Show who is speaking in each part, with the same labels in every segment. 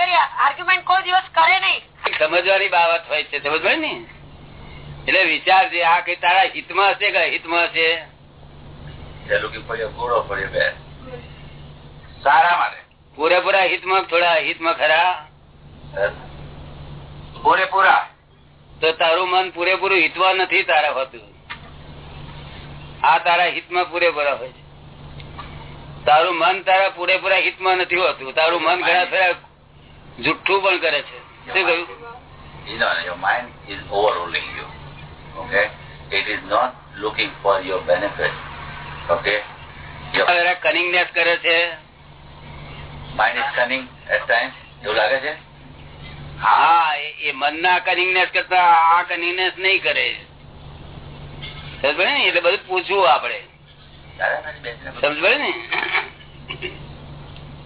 Speaker 1: વાત આર્ગ્યુમેન્ટ કોઈ દિવસ કરે નહીં.
Speaker 2: સમજવાની બાબત હોય છે સમજ ને? એટલે વિચાર છે આ કઈ તારા હિતમાં હશે કે હિતમાં હશે? પૂરેપૂરા હિતમાં થોડા હિતમાં ખરા?
Speaker 3: પૂરેપૂરા.
Speaker 2: તો તારું મન પૂરેપૂરું હિતમાં નથી તારા હોતું. આ તારા હિતમાં પૂરેપૂરા હોય છે. તારું મન તારા પૂરેપૂરા હિતમાં નથી હોતું. તારું મન ઘણા ફેરા જુઠ્ઠું પણ કરે છે શું કહ્યું કનિંગનેસ કરે છે
Speaker 3: times. એવું લાગે છે
Speaker 2: હા એ- મનના કનિંગનેસ કરતા આ કનિંગનેસ નહીં કરે એટલે બધું પૂછવું આપડે સમજ ને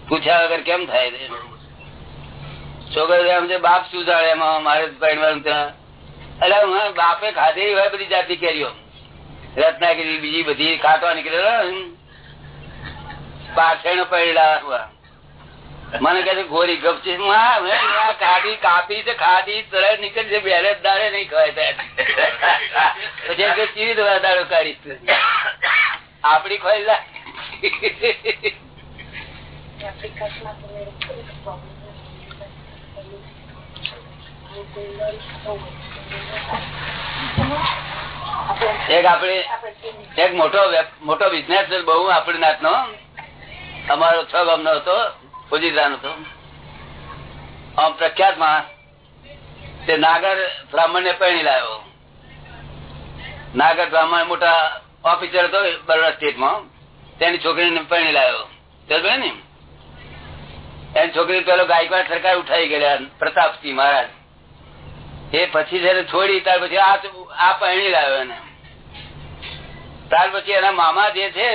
Speaker 2: પૂછ્યા વગર કેમ થાય? છોકરો બાપ શું જાણે એમાં મારે પરણવાનું ત્યાં એટલે બાપે ખાધેલી હોય બધી જાતિ કેરીઓ. રત્નાગીરી બીજી બધી ખાટવા નીકળેલો પાછળ પડેલા મને કહે ગોરી ગપ છે. કાપી છે, ખાધી, તરત નીકળી છે જ દાડે નહીં ખવાય પછી એમ દવા દાડો કાઢી આપડી ખોઈ એક આપડે એક મોટો મોટો બિઝનેસ બહુ આપડી નાત નો અમારો છ ગામ નો હતો ફુજીદરા નો હતો. આમ પ્રખ્યાત માણસ તે નાગર બ્રાહ્મણ ને પહેણી લાવ્યો નાગર બ્રાહ્મણ મોટા ઓફિસર હતો બરોડા સ્ટેટમાં તેની છોકરીને પરણી લાવ્યો સમજો ને? એની છોકરી પેલો ગાયકવાડ સરકાર ઉઠાવી ગયેલા, પ્રતાપસિંહ મહારાજ. એ પછી જયારે છોડી ત્યાર પછી આ પહેણી લાવ્યો એને. ત્યાર પછી એના મામા જે છે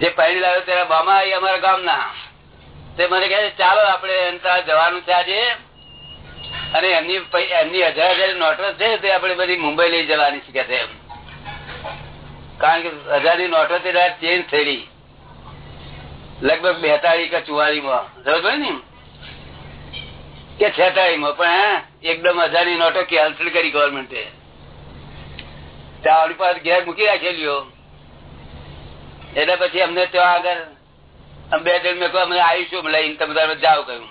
Speaker 2: જે પહેણી લાવ્યો તેના મામા એ અમારા ગામના. તે મને કહે છે, ચાલો આપડે જવાનું છે આજે. અને એમની એમની હજાર હજાર નોટો છે તે આપણે બધી મુંબઈ લઈ જવાની છે કે કારણ કે હજારની નોટો તે ચેન્જ થયેલી. લગભગ બેતાળી કે ચુવાળી માં સમજ ને કે છે માં પણ એકદમ હજારની નોટો કેન્સલ કરી ગવર્મેન્ટે આપણી પાસે ઘેર મૂકી રાખેલીઓ. એટલે પછી અમને ત્યાં આગળ બે ત્રણ મેં કહ્યું, અમે આવીશું લઈને તમે તારે જાઓ, કહ્યું.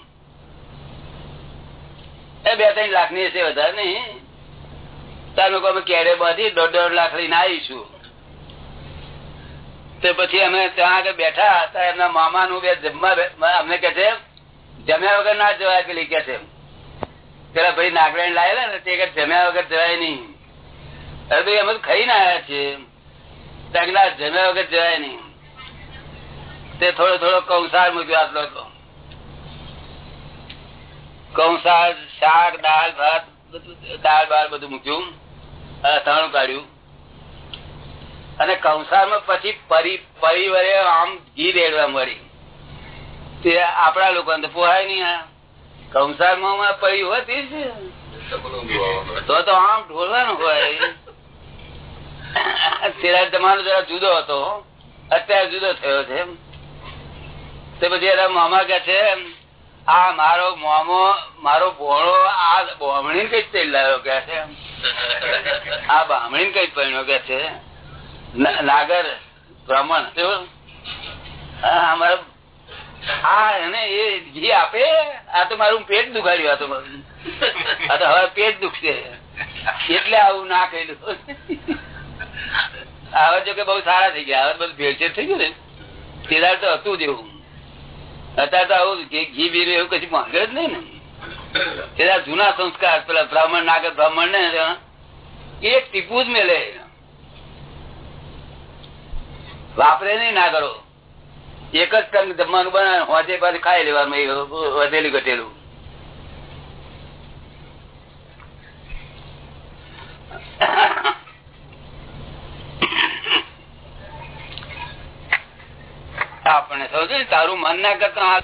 Speaker 2: એ બે ત્રણ લાખની હશે વધારે નહીં. તાર મેં અમે કેરે બાંધી દોઢ દોઢ લાખ લઈને આવીશું. તે પછી અમે ત્યાં આગળ બેઠા હતા એમના મામા નું બે જમવા અમને કે છે જમ્યા વગર ના જવાય પેલી કે છે. પેલા ભાઈ નાગરાયણ લાયેલા ને તે જમ્યા વગર જવાય નહીં. અરે ભાઈ અમે ખાઈ ના આવ્યા છીએ. ના, જમ્યા વગર જવાય નહીં. તે થોડો થોડો કંસાર મૂક્યો આટલો તો. કંસાર શાક દાળ ભાત દાળ બાળ બધું મૂક્યું. અથાણું કાઢ્યું. અને કંસારમાં પછી પરી પરિવારે આમ ઘી રેડવા મળી. તે આપડા લોકો પોહાય નહીં આ. કંસારમાં પડી હોતી તો આમ ઢોલવાનું હોય. તેરા જરા જુદો હતો અત્યારે જુદો થયો છે તે પછી એના મામા કે છે, આ મારો મામો, મારો ભોણો આ બામણી કઈ તેલ લાવ્યો? કે છે આ બામણી કઈ પહેણ્યો કે છે નાગર, બ્રાહ્મણ. અમારો આપે, આ તો મારું પેટ દુખાડ્યું, આ તો મારું. આ તો હવે પેટ દુખશે. એટલે આવું ના કહ્યું હવે જો કે બહુ સારા થઈ ગયા. હવે બધું ભેળસેળ થઈ ગયું ને. તેદાર તો હતું જ એવું. અત્યારે તો આવું ઘી બીર એવું કશું માંગે જ નહીં ને. તેદાર જૂના સંસ્કાર, પેલા બ્રાહ્મણ, નાગર બ્રાહ્મણ ને એક ટીપુ જ મેલે. વાપરે નહીં ના કરો એક જ ટંગ જમવાનું બનાવે, હોજે પાછું ખાઈ લેવાનું વધેલું ઘટેલું. આપણે સમજો તારું મન ના કરતા